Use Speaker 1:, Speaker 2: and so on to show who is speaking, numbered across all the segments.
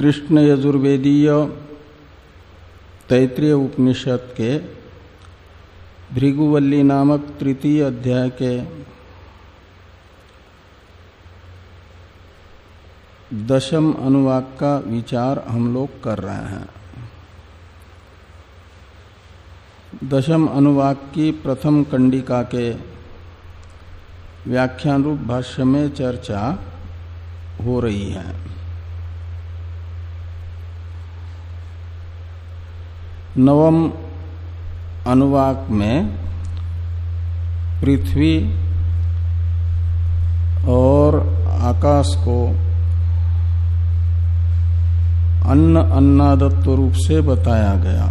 Speaker 1: कृष्ण यजुर्वेदीय तैतृय उपनिषद के भृगुवल्ली नामक तृतीय अध्याय के दशम अनुवाक का विचार हम लोग कर रहे हैं। दशम अनुवाक की प्रथम कंडिका के व्याख्यान रूप भाष्य में चर्चा हो रही है। नवम अनुवाक में पृथ्वी और आकाश को अन्न अन्नादत्व रूप से बताया गया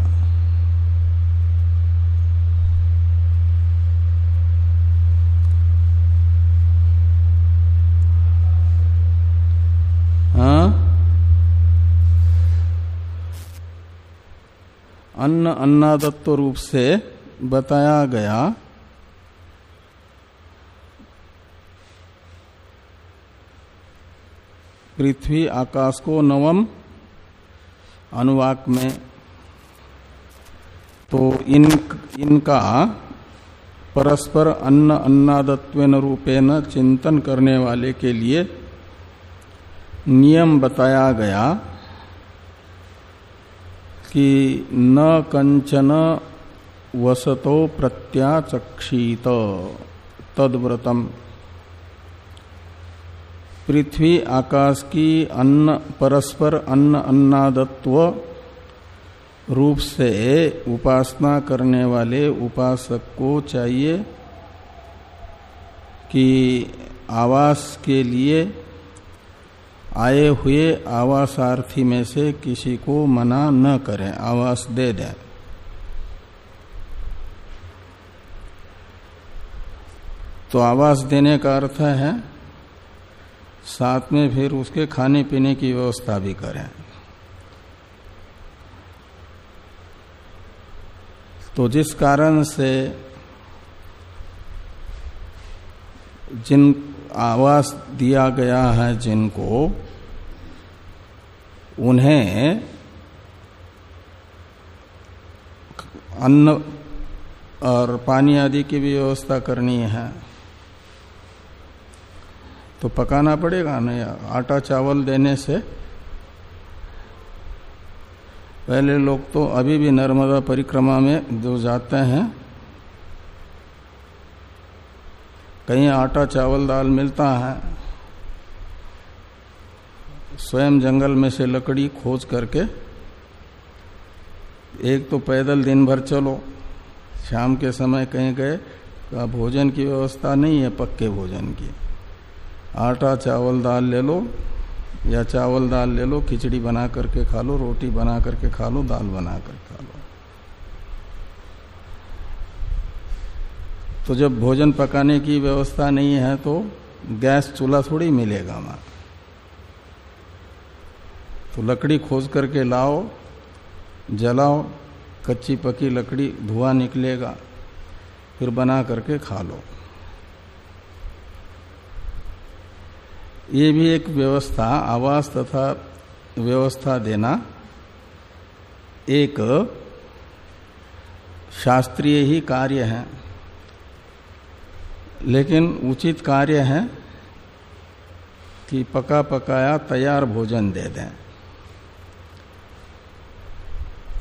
Speaker 1: हाँ अन्न अन्नादत्व रूप से बताया गया। पृथ्वी आकाश को नवम अनुवाक में। तो इन, इनका परस्पर अन्न अन्नादत्व रूपेण चिंतन करने वाले के लिए नियम बताया गया। कि न कंचन वसतो प्रत्याचक्षीत। तदव्रतम। पृथ्वी आकाश की अन्न, परस्पर अन्न अन्नादत्व रूप से उपासना करने वाले उपासक को चाहिए कि आवास के लिए आए हुए आवासार्थी में से किसी को मना न करें, आवास दे दें। तो आवास देने का अर्थ है, साथ में फिर उसके खाने पीने की व्यवस्था भी करें। तो जिस कारण से जिन आवास दिया गया है जिनको, उन्हें अन्न और पानी आदि की भी व्यवस्था करनी है। तो पकाना पड़ेगा ना आटा चावल देने से? पहले लोग तो अभी भी नर्मदा परिक्रमा में जो जाते हैं कहीं आटा, चावल, दाल मिलता है, स्वयं जंगल में से लकड़ी खोज करके एक तो पैदल दिन भर चलो, शाम के समय कहीं गए भोजन की व्यवस्था नहीं है, पक्के भोजन की। आटा, चावल, दाल ले लो, या चावल, दाल ले लो, खिचड़ी बना करके खा लो, रोटी बना करके खा लो, दाल बना कर खा लो। तो जब भोजन पकाने की व्यवस्था नहीं है तो गैस चूल्हा थोड़ी मिलेगा वहाँ तो लकड़ी खोज करके लाओ, जलाओ, कच्ची पकी लकड़ी, धुआँ निकलेगा, फिर बना करके खा लो। ये भी एक व्यवस्था, आवास तथा व्यवस्था देना एक शास्त्रीय ही कार्य है। लेकिन उचित कार्य है कि पका पकाया तैयार भोजन दे दें।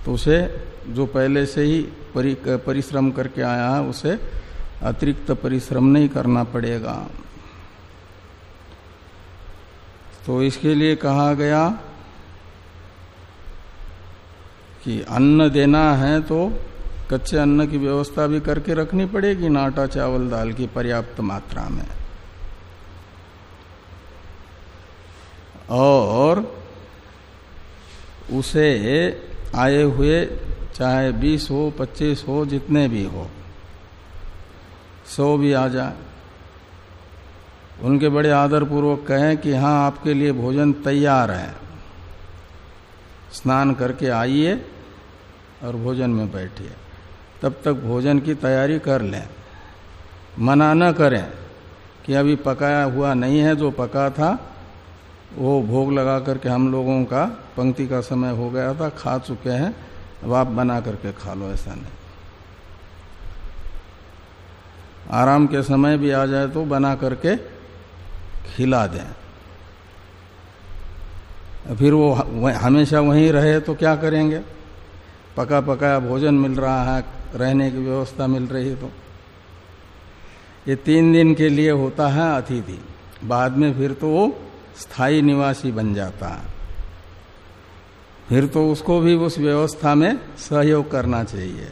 Speaker 1: तो उसे जो पहले से ही परि, परिश्रम करके आया है उसे अतिरिक्त परिश्रम नहीं करना पड़ेगा। तो इसके लिए कहा गया कि अन्न देना है तो कच्चे अन्न की व्यवस्था भी करके रखनी पड़ेगी नाटा चावल दाल की पर्याप्त मात्रा में। और उसे आए हुए, चाहे बीस हो, पच्चीस हो, जितने भी हो, सौ भी आ जाए। उनके बड़े आदर पूर्वक कहें कि हाँ आपके लिए भोजन तैयार है। स्नान करके आइए और भोजन में बैठिए। तब तक भोजन की तैयारी कर लें। मना न करें कि अभी पकाया हुआ नहीं है, जो पका था, वो भोग लगा करके हम लोगों का पंक्ति का समय हो गया था, खा चुके हैं, अब आप बना करके खा लो, ऐसा नहीं। आराम के समय भी आ जाए तो बना करके खिला दें। फिर वो हमेशा वहीं रहे तो क्या करेंगे? पका पकाया भोजन मिल रहा है रहने की व्यवस्था मिल रही है तो। ये तीन दिन के लिए होता है अतिथि। बाद में फिर तो वो स्थायी निवासी बन जाता है। फिर तो उसको भी उस व्यवस्था में सहयोग करना चाहिए।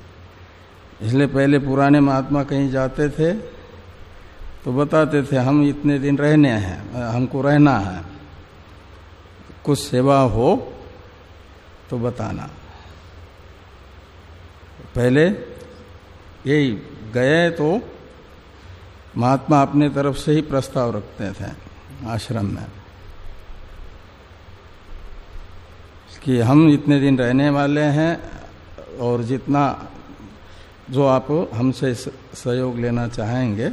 Speaker 1: इसलिए पहले पुराने महात्मा कहीं जाते थे तो बताते थे, हम इतने दिन रहने हैं, हमको रहना है। कुछ सेवा हो तो बताना। पहले यही गए तो महात्मा अपने तरफ़ से ही प्रस्ताव रखते थे आश्रम में कि हम इतने दिन रहने वाले हैं और जितना जो आप हमसे सहयोग लेना चाहेंगे,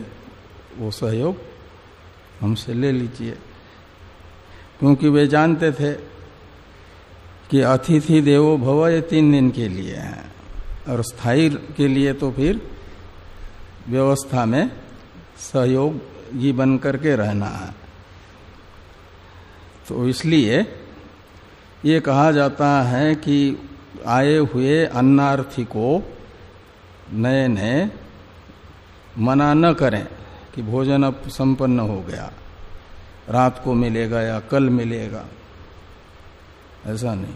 Speaker 1: वो सहयोग हमसे ले लीजिए। क्योंकि वे जानते थे कि अतिथि देवो भव ये तीन दिन के लिए है। और स्थायी के लिए तो फिर व्यवस्था में सहयोगी बन करके रहना है। तो इसलिए ये कहा जाता है कि आए हुए अन्नार्थी को नए नए मना न करें कि भोजन अब संपन्न हो गया, रात को मिलेगा या कल मिलेगा। ऐसा नहीं।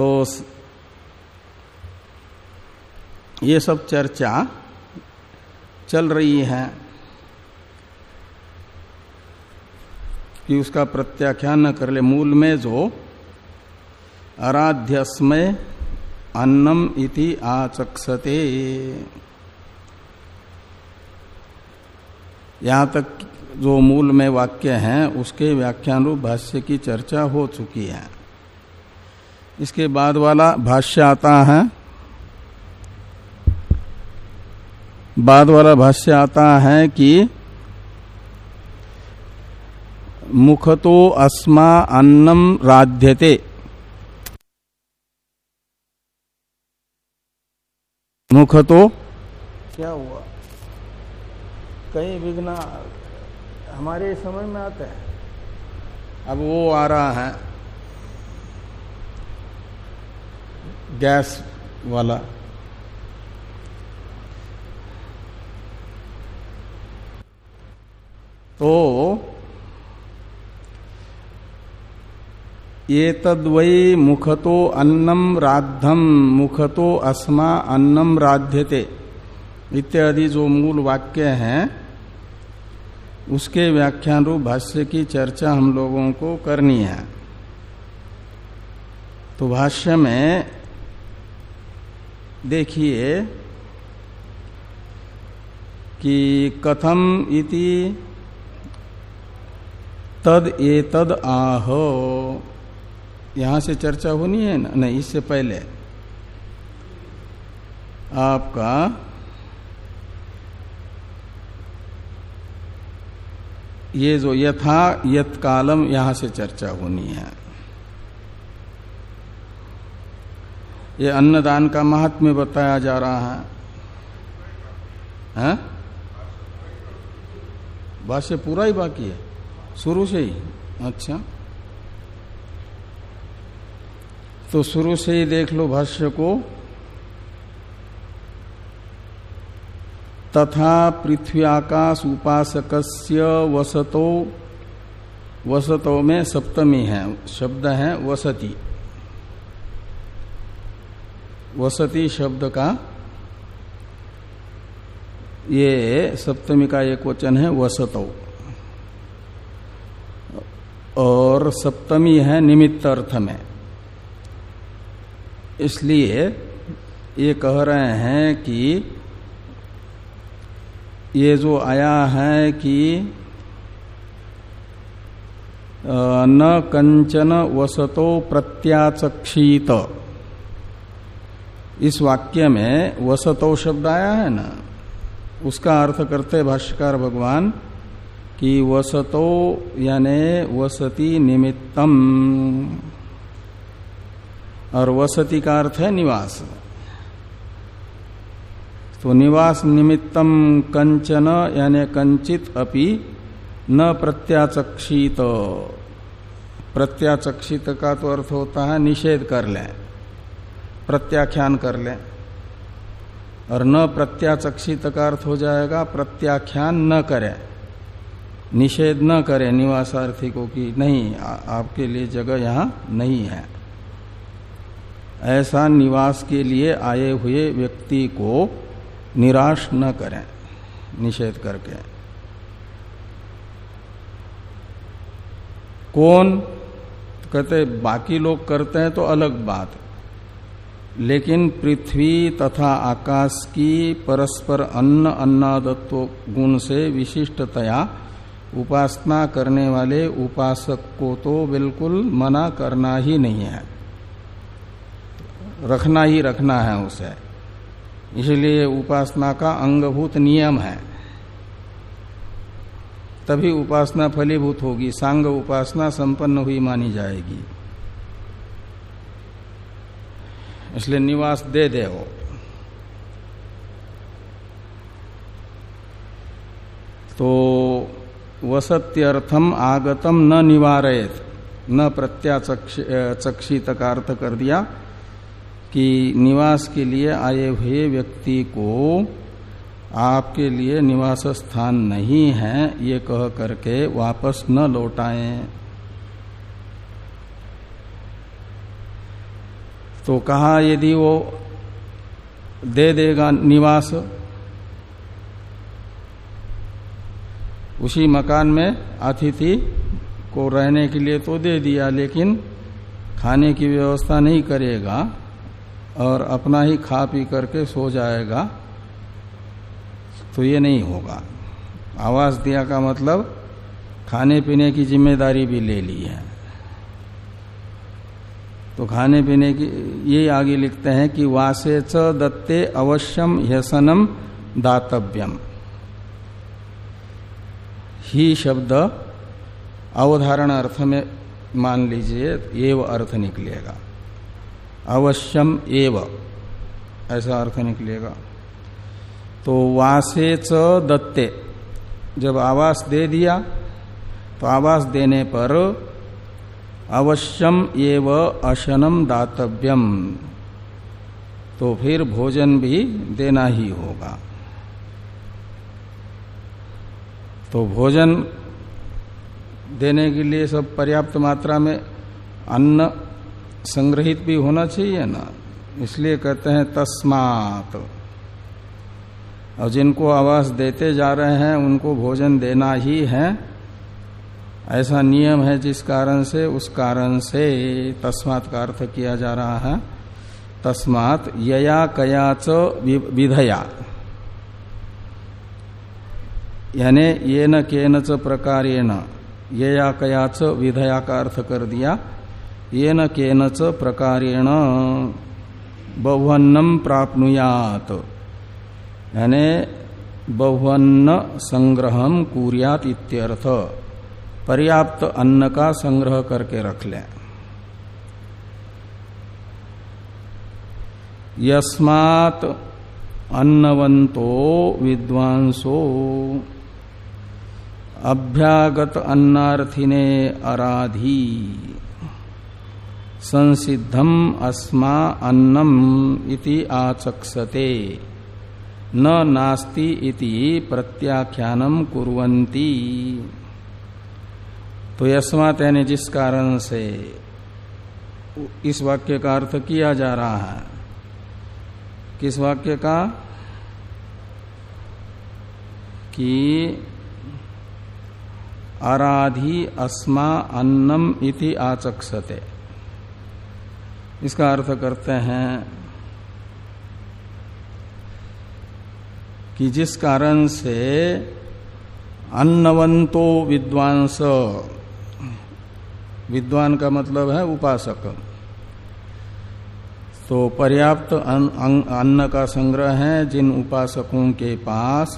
Speaker 1: तो ये सब चर्चा चल रही है कि उसका प्रत्याख्यान न कर ले। मूल में जो आराध्यस्मय अन्नम इति आचक्षते। यहाँ तक जो मूल में वाक्य हैं, उसके व्याख्यान रूप भाष्य की चर्चा हो चुकी है। इसके बाद वाला भाष्य आता है। बाद वाला भाष्य आता है कि मुखतो अस्मा अन्नम राध्यते। मुख तो क्या हुआ? कई विघ्न हमारे समझ में आते हैं। अब वो आ रहा है। गैस वाला। तो ये तद्वै मुखतो अन्नम राधम मुखतो अस्मा अन्नम राध्यते। इत्यादि जो मूल वाक्य हैं, उसके व्याख्यान रूप भाष्य की चर्चा हम लोगों को करनी है। तो भाष्य में देखिए कि कथम इति तद ए तद आह। यहाँ से चर्चा होनी है ना? नहीं, इससे पहले। आपका ये जो यथा यत कालम यहाँ से चर्चा होनी है। ये अन्नदान का महात्म्य बताया जा रहा है। हैं? भाष्य पूरा ही बाकी है। शुरू से ही। अच्छा। तो शुरू से ही देख लो भाष्य को। तथा पृथ्वी आकाश उपासक वसतो। वसतो में सप्तमी है। शब्द है वसती। वसती शब्द का ये सप्तमी का एक वचन है, वसतो। और सप्तमी है निमित्त अर्थ में। इसलिए ये कह रहे हैं कि ये जो आया है कि न कंचन वसतो प्रत्याचक्षित। इस वाक्य में वसतो शब्द आया है ना? उसका अर्थ करते भाष्यकार भगवान कि वसतो यानी वसति निमित्तम। और वसति का अर्थ है निवास। तो निवास निमित्तम कंचन यानी कंचित अपि न प्रत्याचक्षित। प्रत्याचक्षित का तो अर्थ होता है निषेध कर लें। प्रत्याख्यान कर लें। और न प्रत्याचक्षित का अर्थ हो जाएगा प्रत्याख्यान न करें। निषेध न करें निवासार्थी को कि नहीं आ, आपके लिए जगह यहाँ नहीं है। ऐसा निवास के लिए आए हुए व्यक्ति को निराश न करें निषेध करके। कौन? कहते बाकी लोग करते हैं तो अलग बात। लेकिन पृथ्वी तथा आकाश की परस्पर अन्न अन्नादत्व गुण से विशिष्टतया उपासना करने वाले उपासक को तो बिल्कुल मना करना ही नहीं है। रखना ही रखना है उसे। इसलिए उपासना का अंगभूत नियम है। तभी उपासना फलीभूत होगी, सांग उपासना संपन्न हुई मानी जाएगी। इसलिए निवास दे दे हो तो वसत्यर्थम आगतम न निवारयत, न प्रत्याचक्षित का अर्थ कर दिया कि निवास के लिए आए हुए व्यक्ति को आपके लिए निवास स्थान नहीं है, ये कह करके वापस न लौटाएँ। तो कहा, यदि वो दे देगा निवास, उसी मकान में अतिथि को रहने के लिए तो दे दिया, लेकिन खाने की व्यवस्था नहीं करेगा और अपना ही खा पी करके सो जाएगा तो ये नहीं होगा। आवास दिया का मतलब खाने पीने की ज़िम्मेदारी भी ले ली है। तो खाने पीने की ये आगे लिखते हैं कि वासे च दत्ते अवश्यम ह्यसनम दातव्यम। ही शब्द अवधारण अर्थ में मान लीजिए, एव अर्थ निकलेगा। अवश्यम एव, ऐसा अर्थ निकलेगा। तो वासे च दत्ते, जब आवास दे दिया तो आवास देने पर अवश्यम एव अशनम दातव्यम। तो फिर भोजन भी देना ही होगा। तो भोजन देने के लिए सब पर्याप्त मात्रा में अन्न संग्रहित भी होना चाहिए ना। इसलिए कहते हैं तस्मात। और जिनको आवास देते जा रहे हैं, उनको भोजन देना ही है। ऐसा नियम है जिस कारण से, उस कारण से तस्मात का अर्थ किया जा रहा है। तस्मात यया कयाच विधया। यानी ये न केन च प्रकारेण, यया कयाच विधया का अर्थ कर दिया। ये न केन च प्रकारेण बहुवन्नम प्राप्नुयात। यानी बहुअन्न संग्रहम कुरियात इत्यर्थ। पर्याप्त अन्न का संग्रह करके रख लें। यस्मात् अन्नवंतो विद्वांसो। अभ्यागत अन्नार्थिने अराधी। संसिद्धम अस्मा अन्नम इति आचक्षते। न नास्ति इति प्रत्याख्यानम कुरंती तो यस्मात यानी जिस कारण से इस वाक्य का अर्थ किया जा रहा है। किस वाक्य का? कि आराधी अस्मा अन्नम इति आचक्षते। इसका अर्थ करते हैं कि जिस कारण से अन्नवंतो विद्वांस विद्वान का मतलब है उपासक। तो पर्याप्त अन्न का संग्रह है, जिन उपासकों के पास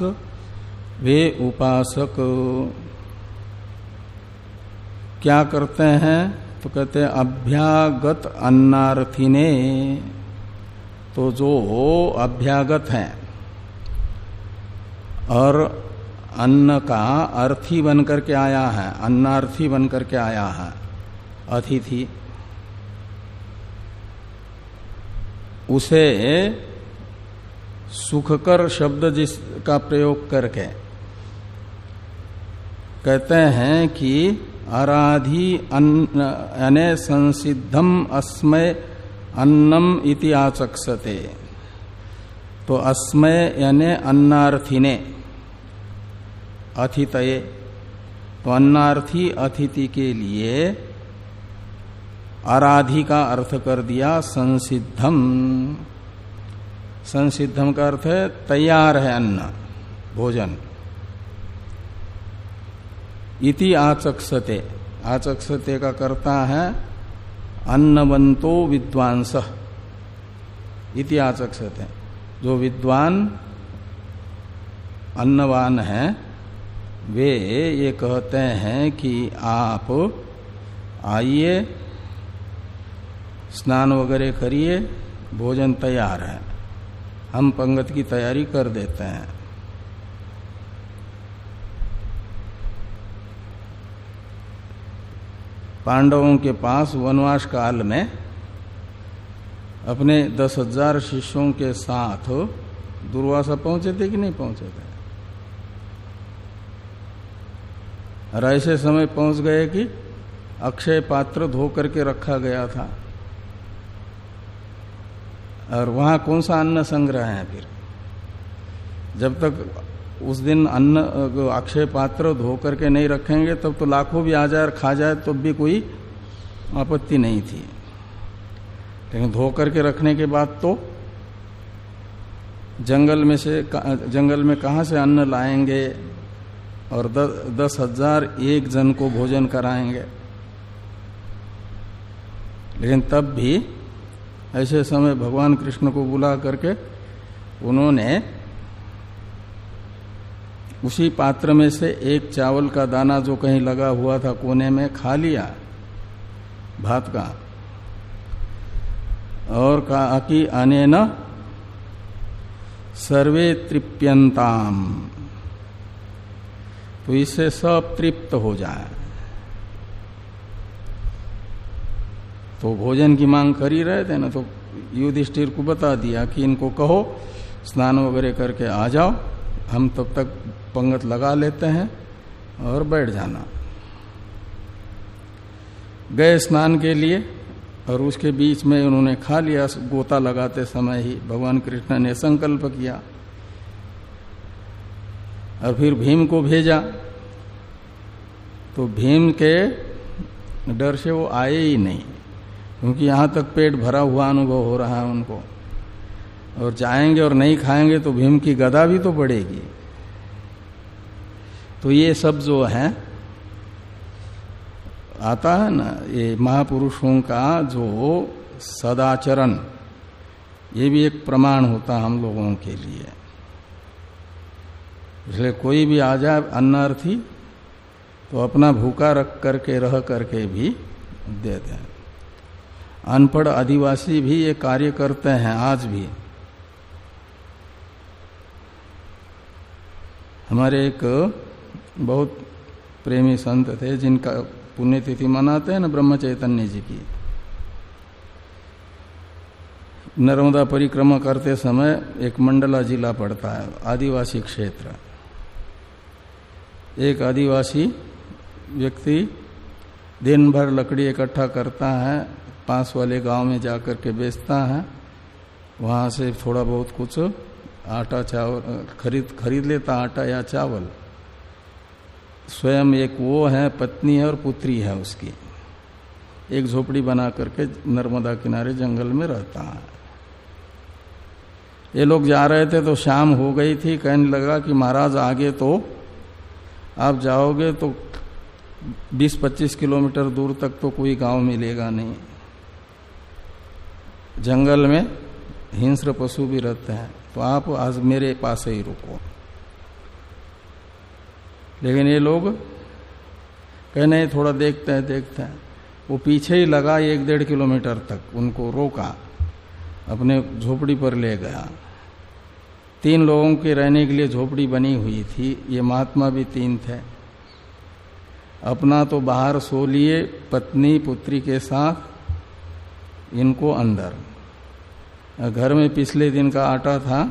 Speaker 1: वे उपासक क्या करते हैं? तो कहते हैं, अभ्यागत अन्नार्थी ने तो जो अभ्यागत हैं, और अन्न का अर्थी बन करके आया है, अन्नार्थी बन करके आया है। अतिथि। उसे सुखकर शब्द जिसका प्रयोग करके कहते हैं कि आराधी अने संसिद्धम अस्मय अन्नम इति आचक्षते। तो अस्मय यानी अन्नार्थिने, अथितये। तो अन्नार्थी अतिथि के लिए आराधि का अर्थ कर दिया संसिद्धम। संसिद्धम का अर्थ है तैयार है अन्न, भोजन। इति आचक्षते। आचक्षते का करता है अन्नवंतो विद्वांस। इति आचक्षते। जो विद्वान, अन्नवान है, वे ये कहते हैं कि आप आइए स्नान वगैरह करिए, भोजन तैयार है। हम पंगत की तैयारी कर देते हैं। पांडवों के पास वनवास काल में अपने दस हज़ार शिष्यों के साथ दुर्वासा पहुँचे थे कि नहीं पहुँचे थे? और ऐसे समय पहुँच गए कि अक्षय पात्र धो करके रखा गया था। और वहाँ कौन सा अन्न संग्रह है फिर? जब तक उस दिन अन्न अक्षय पात्र धो करके नहीं रखेंगे तब तो लाखों भी आ जाए और खा जाए तो भी कोई आपत्ति नहीं थी। लेकिन धो करके रखने के बाद तो जंगल में से जंगल में कहा से अन्न लाएँगे और दस, दस हज़ार एक जन को भोजन कराएँगे। लेकिन तब भी ऐसे समय भगवान कृष्ण को बुला करके उन्होंने उसी पात्र में से एक चावल का दाना जो कहीं लगा हुआ था कोने में खा लिया, भात का। और कहा कि अने न सर्वे तृप्यंताम तो इससे सब तृप्त हो जाए। तो भोजन की मांग कर ही रहे थे ना तो युधिष्ठिर को बता दिया कि इनको कहो, स्नान वगैरह करके आ जाओ, हम तब तक पंगत लगा लेते हैं और बैठ जाना। गए स्नान के लिए और उसके बीच में उन्होंने खा लिया, गोता लगाते समय ही भगवान कृष्ण ने संकल्प किया और फिर भीम को भेजा। तो भीम के डर से वो आए ही नहीं। क्योंकि यहाँ तक पेट भरा हुआ अनुभव हो रहा है उनको। और जाएँगे और नहीं खाएँगे तो भीम की गदा भी तो पड़ेगी तो ये सब जो है, आता है ना, ये महापुरुषों का जो सदाचरण, ये भी एक प्रमाण होता हम लोगों के लिए। इसलिए कोई भी आ जाए अन्नार्थी तो अपना भूखा रख करके, रह करके भी दे दें। अनपढ़ आदिवासी भी ये कार्य करते हैं, आज भी। हमारे एक बहुत प्रेमी संत थे, जिनका पुण्यतिथि मनाते हैं ना ब्रह्म चैतन्य जी की। नर्मदा परिक्रमा करते समय एक मंडला जिला पड़ता है, आदिवासी क्षेत्र। एक आदिवासी व्यक्ति दिन भर लकड़ी इकट्ठा करता है पास वाले गाँव में जाकर के बेचता है, वहाँ से थोड़ा बहुत कुछ आटा चावल, खरीद खरीद लेता आटा या चावल। स्वयं एक वो है, पत्नी है और पुत्री है उसकी। एक झोपड़ी बना करके नर्मदा किनारे जंगल में रहता है। ये लोग जा रहे थे तो शाम हो गई थी, कहने लगा कि महाराज आगे तो आप जाओगे तो 20-25 किलोमीटर दूर तक तो कोई गाँव मिलेगा नहीं। जंगल में हिंस्र पशु भी रहते हैं तो आप आज मेरे पास ही रुको। लेकिन ये लोग कह, नहीं, थोड़ा देखते हैं देखते हैं। वो पीछे ही लगा एक डेढ़ किलोमीटर तक उनको रोका, अपने झोपड़ी पर ले गया। तीन लोगों के रहने के लिए झोपड़ी बनी हुई थी, ये महात्मा भी तीन थे। अपना तो बाहर सो लिए, पत्नी पुत्री के साथ इनको अंदर। घर में पिछले दिन का आटा था,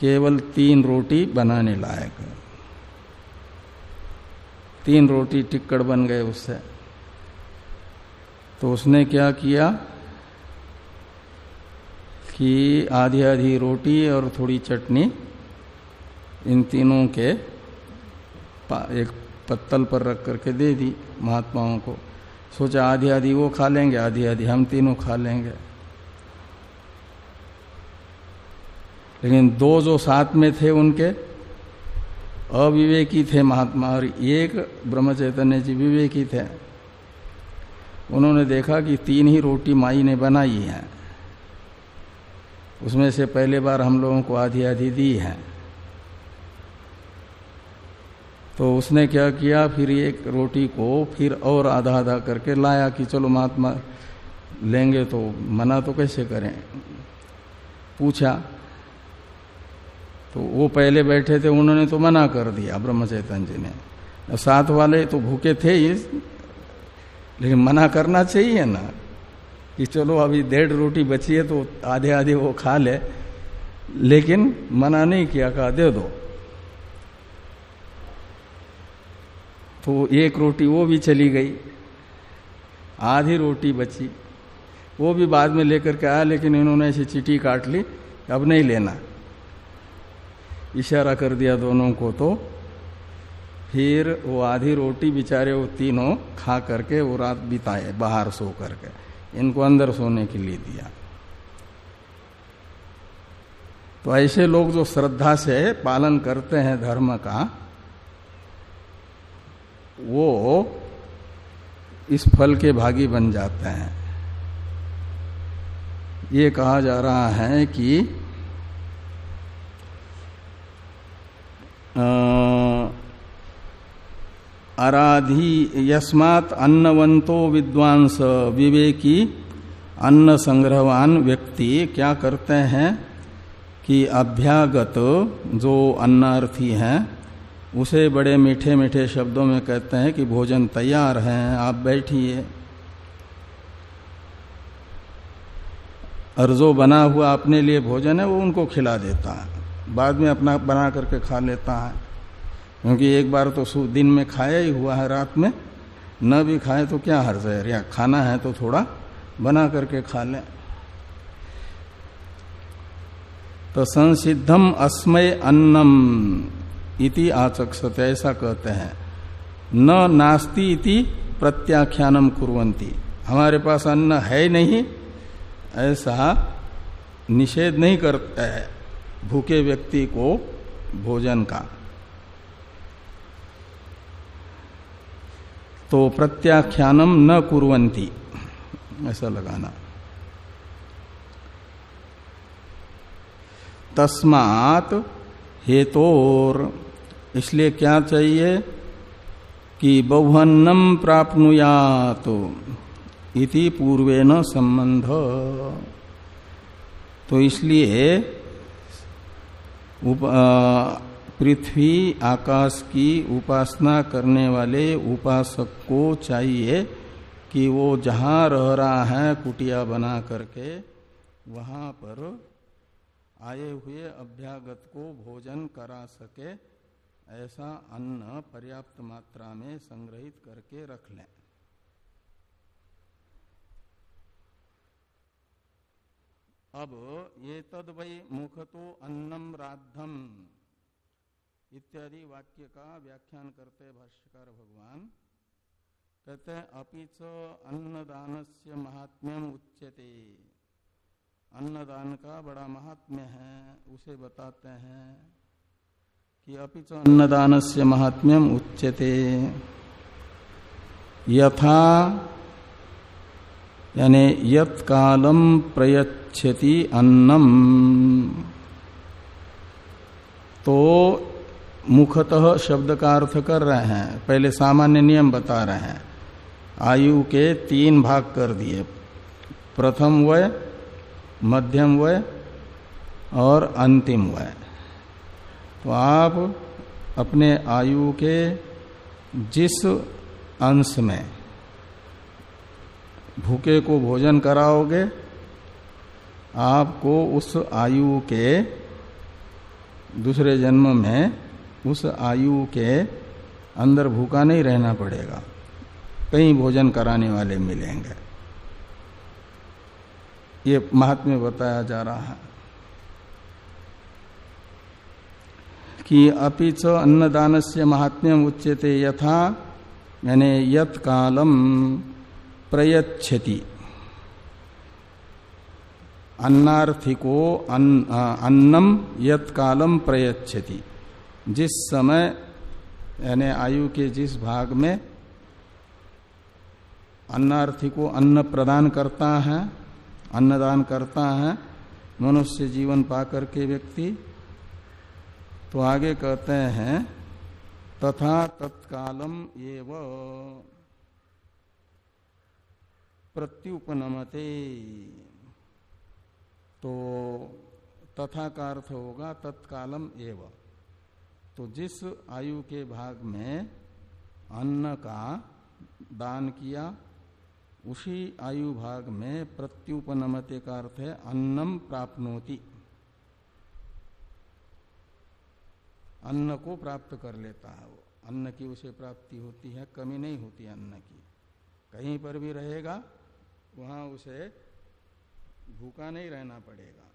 Speaker 1: केवल तीन रोटी बनाने लायक। तीन रोटी टिक्कड़ बन गए उससे। तो उसने क्या किया कि आधी आधी रोटी और थोड़ी चटनी, इन तीनों के एक पत्तल पर रख करके दे दी महात्माओं को। सोचा आधी आधी वो खा लेंगे, आधी आधी हम तीनों खा लेंगे। लेकिन दो जो साथ में थे उनके, अविवेकी थे महात्मा और एक ब्रह्म चैतन्य जी विवेकी थे। उन्होंने देखा कि तीन ही रोटी माई ने बनाई है। उसमें से पहले बार हम लोगों को आधी आधी दी है। तो उसने क्या किया? फिर एक रोटी को फिर और आधा आधा करके लाया कि चलो महात्मा लेंगे तो मना तो कैसे करें? पूछा। तो वो पहले बैठे थे, उन्होंने तो मना कर दिया ब्रह्म चैतन्य जी ने। साथ वाले तो भूखे थे ही, लेकिन मना करना चाहिए ना कि चलो अभी डेढ़ रोटी बची है तो आधे आधे वो खा ले। लेकिन मना नहीं किया, कहा, दे दो। तो एक रोटी वो भी चली गई। आधी रोटी बची। वो भी बाद में लेकर के आया, लेकिन इन्होंने ऐसी चिट्ठी काट ली, अब नहीं लेना। इशारा कर दिया दोनों को तो। फिर वो आधी रोटी बिचारे वो तीनों खा करके वो रात बिताए, बाहर सो करके। इनको अंदर सोने के लिए दिया। तो ऐसे लोग जो श्रद्धा से पालन करते हैं धर्म का वो इस फल के भागी बन जाते हैं। ये कहा जा रहा है कि आराधी यस्मात अन्नवंतो विद्वांस विवेकी अन्न संग्रहवान व्यक्ति क्या करते हैं कि अभ्यागत जो अन्नार्थी हैं उसे बड़े मीठे मीठे शब्दों में कहते हैं कि भोजन तैयार है, आप बैठिए। और जो बना हुआ अपने लिए भोजन है, वो उनको खिला देता है। बाद में अपना बना करके खा लेता है। क्योंकि एक बार तो दिन में खाया ही हुआ है, रात में। न भी खाए तो क्या हर्ज है? या खाना है तो थोड़ा बना करके खा लें। तो संसिद्धम अस्मय अन्नम। इति आचक्षते, ऐसा कहते हैं। न नास्ति इति प्रत्याख्यानम कुरंती हमारे पास अन्न है नहीं, ऐसा निषेध नहीं करता है भूखे व्यक्ति को भोजन का। तो प्रत्याख्यानम न कुरंती ऐसा लगाना। तस्मात हेतोर इसलिए क्या चाहिए कि बहुन्नम प्राप्नुयात। इति पूर्वेन संबंध तो इसलिए पृथ्वी आकाश की उपासना करने वाले उपासक को चाहिए कि वो जहाँ रह रहा है कुटिया बना करके, वहाँ पर आए हुए अभ्यागत को भोजन करा सके। ऐसा अन्न पर्याप्त मात्रा में संग्रहित करके रख लें। अब ये तद वही मुख तो अन्नम राधम इत्यादि वाक्य का व्याख्यान करते भाष्यकार भगवान। कहते अपिच अन्नदान से महात्म्यम उच्यते। अन्नदान का बड़ा महात्म्य है, उसे बताते हैं। अन्नदान से महात्म्यम उच्यते। यथा यानी यत कालम प्रयच्छति अन्नम। तो मुखतः शब्द का अर्थ कर रहे हैं। पहले सामान्य नियम बता रहे हैं। आयु के तीन भाग कर दिए। प्रथम वय, मध्यम वय और अंतिम वय। तो आप अपने आयु के जिस अंश में भूखे को भोजन कराओगे, आपको उस आयु के दूसरे जन्म में उस आयु के अंदर भूखा नहीं रहना पड़ेगा। कई भोजन कराने वाले मिलेंगे। ये महात्म्य बताया जा रहा है। कि अपिच अन्नदान से महात्म्यम उच्यते यथा, यानी यत कालम प्रयच्छति। अन्नार्थिको अन्नम यत कालम प्रयच्छति। जिस समय, यानी आयु के जिस भाग में अन्नार्थी को अन्न प्रदान करता है, अन्नदान करता है, मनुष्य जीवन पाकर के व्यक्ति तो आगे कहते हैं, तथा तत्कालम एवं। प्रत्युपनमते। तो तथा का अर्थ होगा तत्कालम एव। तो जिस आयु के भाग में अन्न का दान किया, उसी आयु भाग में प्रत्युपनमते का अर्थ है, अन्नम प्राप्नोति। अन्न को प्राप्त कर लेता है वो। अन्न की उसे प्राप्ति होती है, कमी नहीं होती अन्न की। कहीं पर भी रहेगा, वहाँ उसे भूखा नहीं रहना पड़ेगा।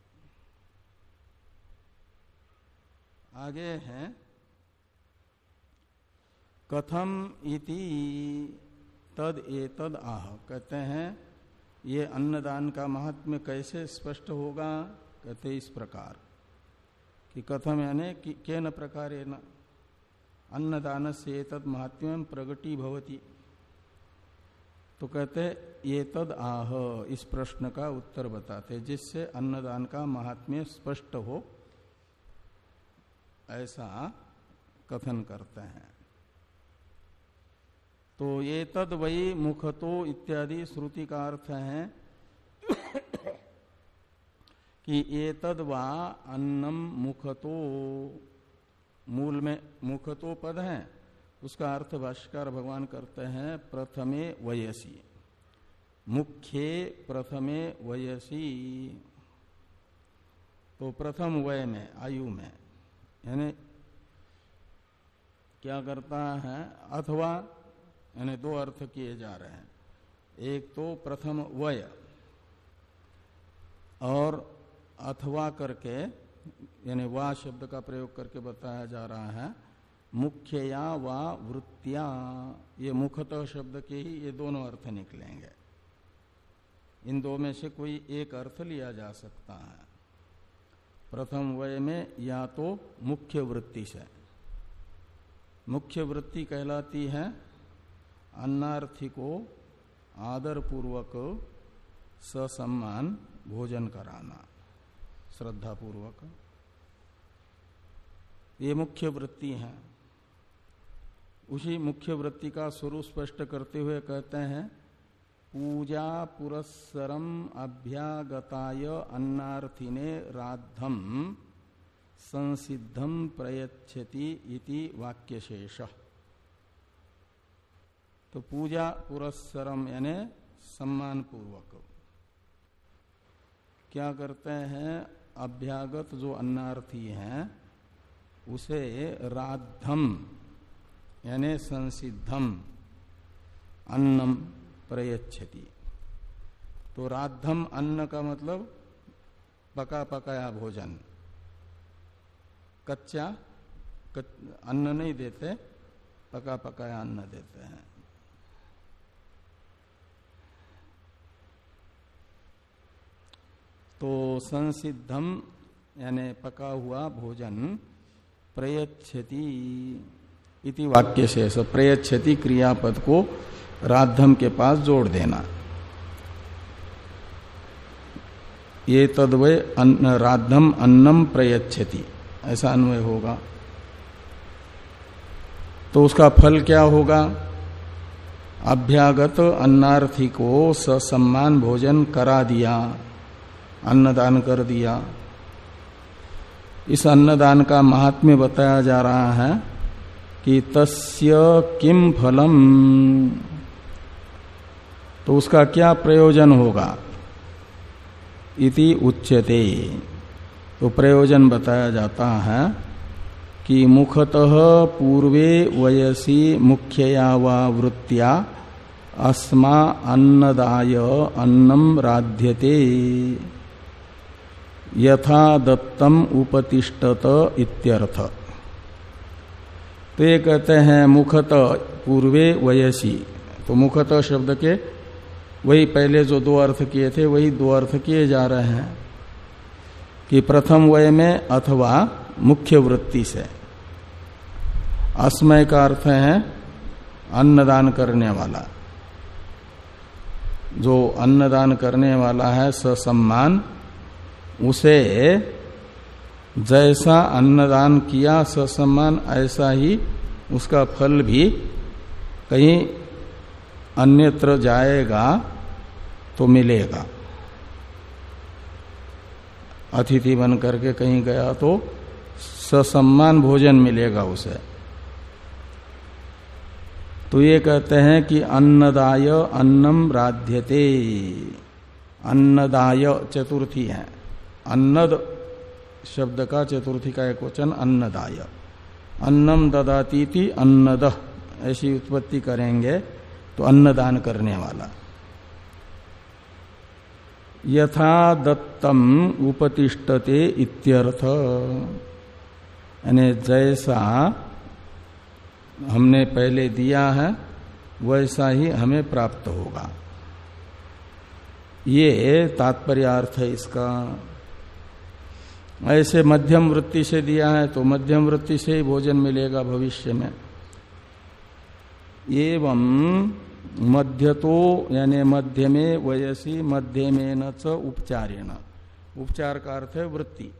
Speaker 1: आगे है। कथम इति तद ए तद आह। कहते हैं, ये अन्नदान का महत्व कैसे स्पष्ट होगा? कहते इस प्रकार। कि कथम यानी कि न प्रकार अन्नदान से तद महात्म्य प्रगति भवती। तो कहते ये तद आह, इस प्रश्न का उत्तर बताते, जिससे अन्नदान का महात्म्य स्पष्ट हो, ऐसा कथन करते हैं। तो ये तद वही मुखतो इत्यादि श्रुति का अर्थ है। कि तद वा अन्नम मुखतो। मूल में मुखतो पद है। उसका अर्थ भाष्कर भगवान करते हैं, प्रथमे वयसी। मुख्य प्रथमे वयसी। तो प्रथम वय में, आयु में, यानी क्या करता है, अथवा यानी दो अर्थ किए जा रहे हैं। एक तो प्रथम वय और अथवा करके, यानी वा शब्द का प्रयोग करके बताया जा रहा है, मुख्यया व वृत्तिया, ये मुखतः शब्द के ही ये दोनों अर्थ निकलेंगे। इन दो में से कोई एक अर्थ लिया जा सकता है। प्रथम वय में या तो मुख्य वृत्ति से। मुख्य वृत्ति कहलाती है अन्नार्थी को आदर पूर्वक ससम्मान, भोजन कराना। श्रद्धा पूर्वक ये मुख्य वृत्ति है। उसी मुख्य वृत्ति का स्वरूप स्पष्ट करते हुए कहते हैं, पूजा पुरस्सरम अभ्यागताय अन्नार्थिने राधम संसिद्धम प्रयच्छति इति वाक्यशेष। तो पूजा पुरस्सरम यानी सम्मान पूर्वक क्या करते हैं? अभ्यागत जो अन्नार्थी है उसे राधम यानी संसिद्धम अन्नम प्रयच्छति। तो राधम अन्न का मतलब पका पकाया भोजन। कच्चा कच, अन्न नहीं देते पका पकाया अन्न देते हैं। तो संसिद्धम यानी पका हुआ भोजन इति वाक्य से प्रयच्छति क्रियापद को राधम के पास जोड़ देना। ये तदवय अन्न राधम अन्नम प्रयच्छति, ऐसा अन्वय होगा। तो उसका फल क्या होगा? अभ्यागत अन्नार्थी को ससम्मान भोजन करा दिया। अन्नदान कर दिया। इस अन्नदान का महात्म्य बताया जा रहा है कि तस्य किम फलम। तो उसका क्या प्रयोजन होगा? इति उच्यते। तो प्रयोजन बताया जाता है कि मुखतः पूर्वे वयसी मुख्यया व वृत्तिया अस्मा अन्नदाय अन्नम राध्यते। यथा दत्तम उपतिष्ठत इत्यर्थ। तो ये कहते हैं मुखत पूर्वे वयसी। तो मुखत शब्द के वही पहले जो दो अर्थ किए थे, वही दो अर्थ किए जा रहे हैं कि प्रथम वय में अथवा मुख्य वृत्ति से। अस्मय का अर्थ है अन्नदान करने वाला। जो अन्नदान करने वाला है ससम्मान उसे जैसा अन्नदान किया ससम्मान ऐसा ही उसका फल भी कहीं अन्यत्र जाएगा तो मिलेगा। अतिथि बन करके कहीं गया तो ससम्मान भोजन मिलेगा उसे। तो ये कहते हैं कि अन्नदाय अन्नम राध्यते। अन्नदाय चतुर्थी है। अन्नद, शब्द का चतुर्थी का एक वचन, अन्नदाय। अन्नम ददाती थी अन्नद। ऐसी उत्पत्ति करेंगे तो अन्नदान करने वाला। यथा दत्तम उपतिष्ठते इत्यर्थ। यानी जैसा हमने पहले दिया है, वैसा ही हमें प्राप्त होगा। ये तात्पर्यार्थ है इसका। ऐसे मध्यम वृत्ति से दिया है तो मध्यम वृत्ति से ही भोजन मिलेगा भविष्य में। एवं मध्य तो यानी मध्य में वयसी मध्य में न उपचारेण। उपचार का अर्थ है वृत्ति।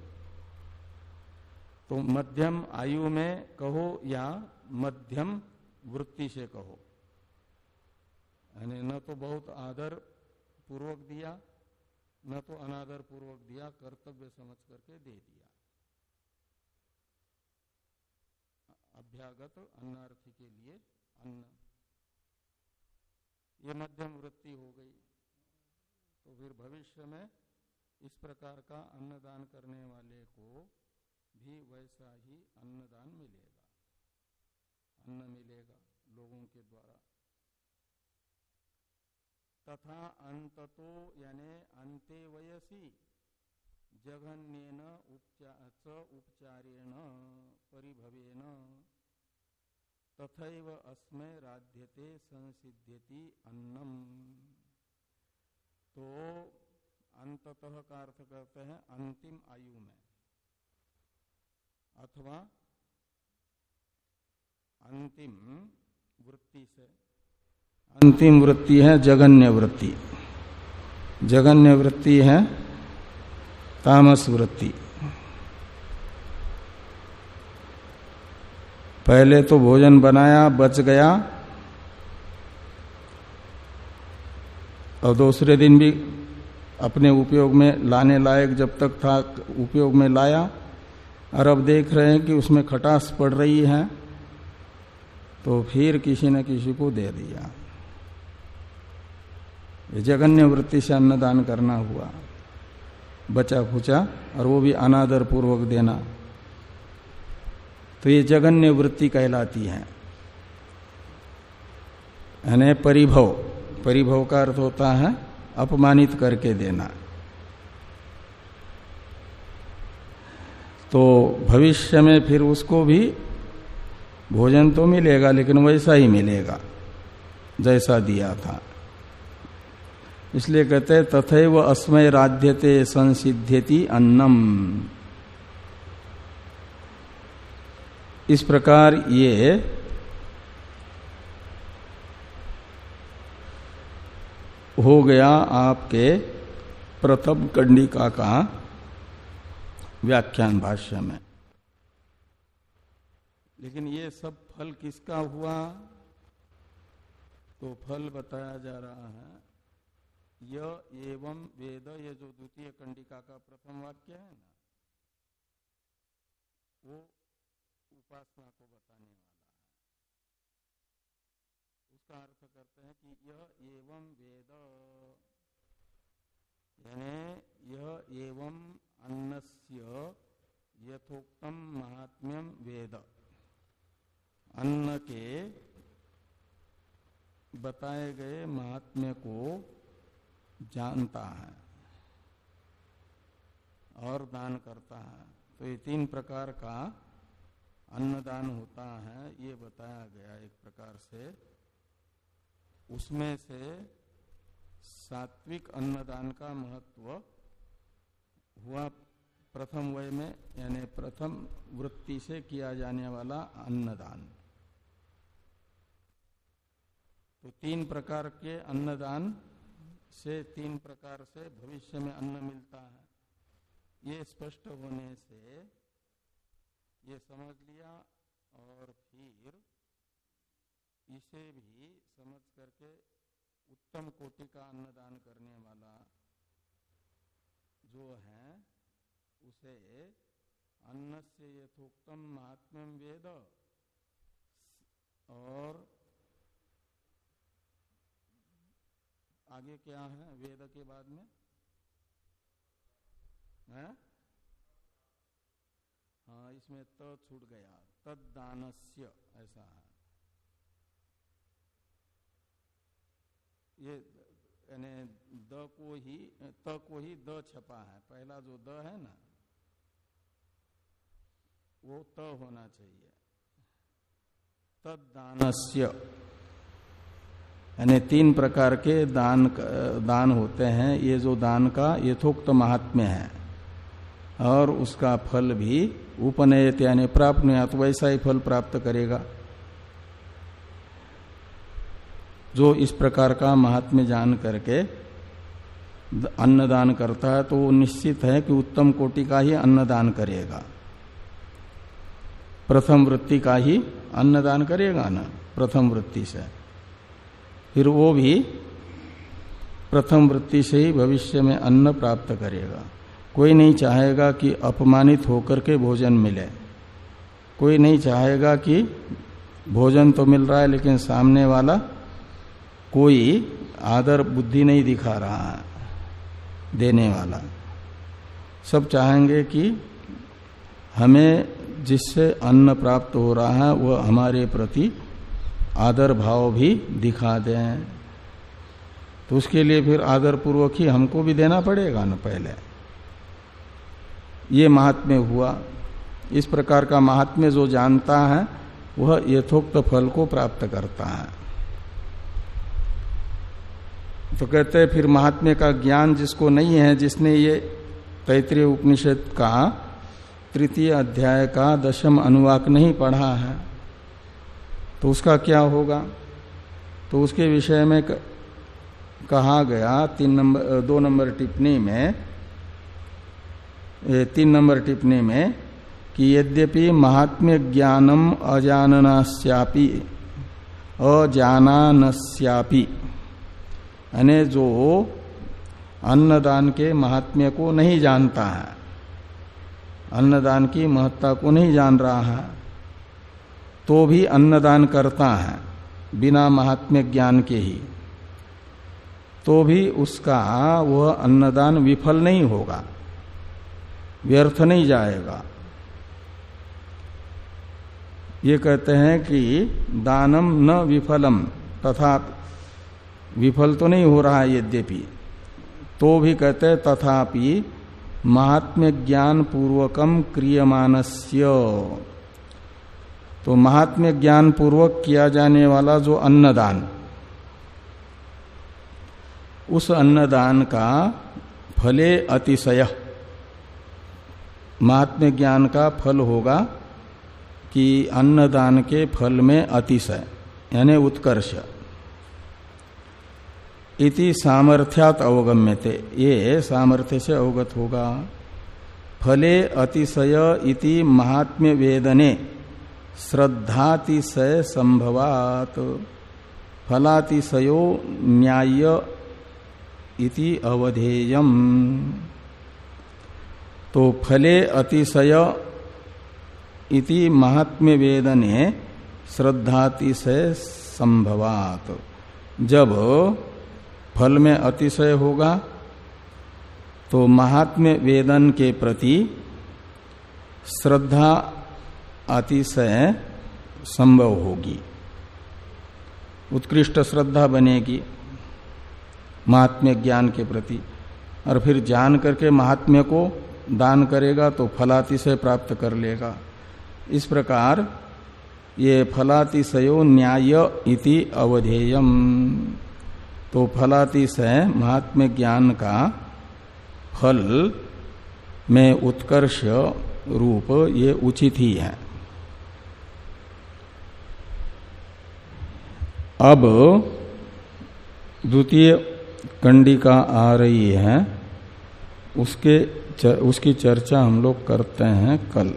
Speaker 1: तो मध्यम आयु में कहो या मध्यम वृत्ति से कहो। यानी न तो बहुत आदर पूर्वक दिया न तो अनादर पूर्वक दिया, कर्तव्य समझ करके दे दिया। अभ्यागत अन्नार्थी के लिए अन्न। ये मध्यम वृत्ति हो गई। तो फिर भविष्य में इस प्रकार का अन्नदान करने वाले को भी वैसा ही अन्नदान मिलेगा। अन्न मिलेगा लोगों के द्वारा। तथा अंततो यानी अंते वयसी। जघन्यन उपचारेण परिभवेन। तथैव अस्मय राध्यते संसिध्यति अन्नम। तो अंततः का अर्थ करते हैं, अंतिम आयु में। अथवा अंतिम वृत्ति से। अंतिम वृत्ति है जगन्य वृत्ति। जगन्य वृत्ति है तामस वृत्ति। पहले तो भोजन बनाया, बच गया, और दूसरे दिन भी अपने उपयोग में लाने लायक जब तक था, उपयोग में लाया, और अब देख रहे हैं कि उसमें खटास पड़ रही है तो फिर किसी न किसी को दे दिया। जगन्य वृत्ति से अन्नदान करना हुआ। बचा खुचा और वो भी अनादर पूर्वक देना। तो ये जगन्य वृत्ति कहलाती है। यानी परिभव। परिभव का अर्थ होता है अपमानित करके देना। तो भविष्य में फिर उसको भी भोजन तो मिलेगा, लेकिन वैसा ही मिलेगा, जैसा दिया था। इसलिए कहते हैं, तथैव अस्मय राध्यते संसिध्यति अन्नम। इस प्रकार ये हो गया आपके प्रथम कंडिका का व्याख्यान भाष्य में। लेकिन ये सब फल किसका हुआ? तो फल बताया जा रहा है। एवं वेद ये जो द्वितीय कंडिका का प्रथम वाक्य है ना, वो उपासना को बताने वाला है। उसका अर्थ करते हैं कि यह एवं वेद, यानी यह एवं अन्नस्य यथोक्तम महात्म्यम वेद। अन्न के बताए गए महात्म्य को जानता है और दान करता है। तो ये तीन प्रकार का अन्नदान होता है, ये बताया गया एक प्रकार से। उसमें से सात्विक अन्नदान का महत्व हुआ प्रथम वय में, यानी प्रथम वृत्ति से किया जाने वाला अन्नदान। तो तीन प्रकार के अन्नदान से तीन प्रकार से भविष्य में अन्न मिलता है। ये स्पष्ट होने से ये समझ लिया और फिर इसे भी समझ करके उत्तम कोटि का अन्नदान करने वाला जो है, उसे अन्न से यथोक्तम महात्म्यम वेद। और आगे क्या है? वेद के बाद में? है? हाँ इसमें त छूट गया। तदानस्य ऐसा है। ये, यानी द को ही, त को ही द छपा है। पहला जो द है ना, वो त होना चाहिए। तदानस्य यानी तीन प्रकार के दान दान होते हैं। ये जो दान का यथोक्त महात्म्य है। और उसका फल भी उपनयत, यानी प्राप्त नहीं तो वैसा ही फल प्राप्त करेगा। जो इस प्रकार का महात्म्य जान करके अन्नदान करता है तो वो निश्चित है कि उत्तम कोटि का ही अन्नदान करेगा। प्रथम वृत्ति का ही अन्नदान करेगा ना, प्रथम वृत्ति से। फिर वो भी प्रथम वृत्ति से ही भविष्य में अन्न प्राप्त करेगा। कोई नहीं चाहेगा कि अपमानित होकर के भोजन मिले। कोई नहीं चाहेगा कि भोजन तो मिल रहा है, लेकिन सामने वाला कोई आदर बुद्धि नहीं दिखा रहा है, देने वाला। सब चाहेंगे कि हमें जिससे अन्न प्राप्त हो रहा है, वह हमारे प्रति आदर भाव भी दिखा दें। तो उसके लिए फिर आदर पूर्वक ही हमको भी देना पड़ेगा ना पहले। ये महात्म्य हुआ। इस प्रकार का महात्म्य जो जानता है, वह यथोक्त फल को प्राप्त करता है। तो कहते हैं, फिर महात्म्य का ज्ञान जिसको नहीं है, जिसने ये तैतृय उपनिषद का तृतीय अध्याय का दशम अनुवाक नहीं पढ़ा है। तो उसका क्या होगा? तो उसके विषय में कहा गया, तीन नंबर दो नंबर टिप्पणी में तीन नंबर टिप्पणी में कि यद्यपि महात्म्य ज्ञानम अजाननास्यापि, अजानानस्यापि यानी जो अन्नदान के महात्म्य को नहीं जानता है, अन्नदान की महत्ता को नहीं जान रहा है तो भी अन्नदान करता है, बिना महात्म्य ज्ञान के ही। तो भी उसका वह अन्नदान विफल नहीं होगा, व्यर्थ नहीं जाएगा। ये कहते हैं कि दानम न विफलम, तथा विफल तो नहीं हो रहा यद्यपि। तो भी कहते हैं, तथापि महात्म्य ज्ञान पूर्वकम क्रियमानस्य तो महात्म्य ज्ञान पूर्वक किया जाने वाला जो अन्नदान, उस अन्नदान का फले अतिशय। महात्म्य ज्ञान का फल होगा कि अन्नदान के फल में अतिशय, यानी उत्कर्ष। इति सामर्थ्यात अवगम्यते, ये सामर्थ्य से अवगत होगा। फले अतिशय इति महात्म्य वेदने। श्रद्धातिशय संभवात। फलातिशयो न्याय इति अवधेयम। तो फले अतिशय इति महात्म्य वेदने श्रद्धातिशय संभवात। जब फल में अतिशय होगा तो महात्म्य वेदन के प्रति श्रद्धा अतिशय संभव होगी। उत्कृष्ट श्रद्धा बनेगी महात्म्य ज्ञान के प्रति और फिर जान करके महात्म्य को दान करेगा तो फलातिशय प्राप्त कर लेगा। इस प्रकार ये फलातिशयो न्याय इति अवधेयम। तो फलातिशय महात्म्य ज्ञान का फल में उत्कर्ष रूप ये उचित ही है। अब द्वितीय कंडिका आ रही है उसके उसकी चर्चा हम लोग करते हैं कल।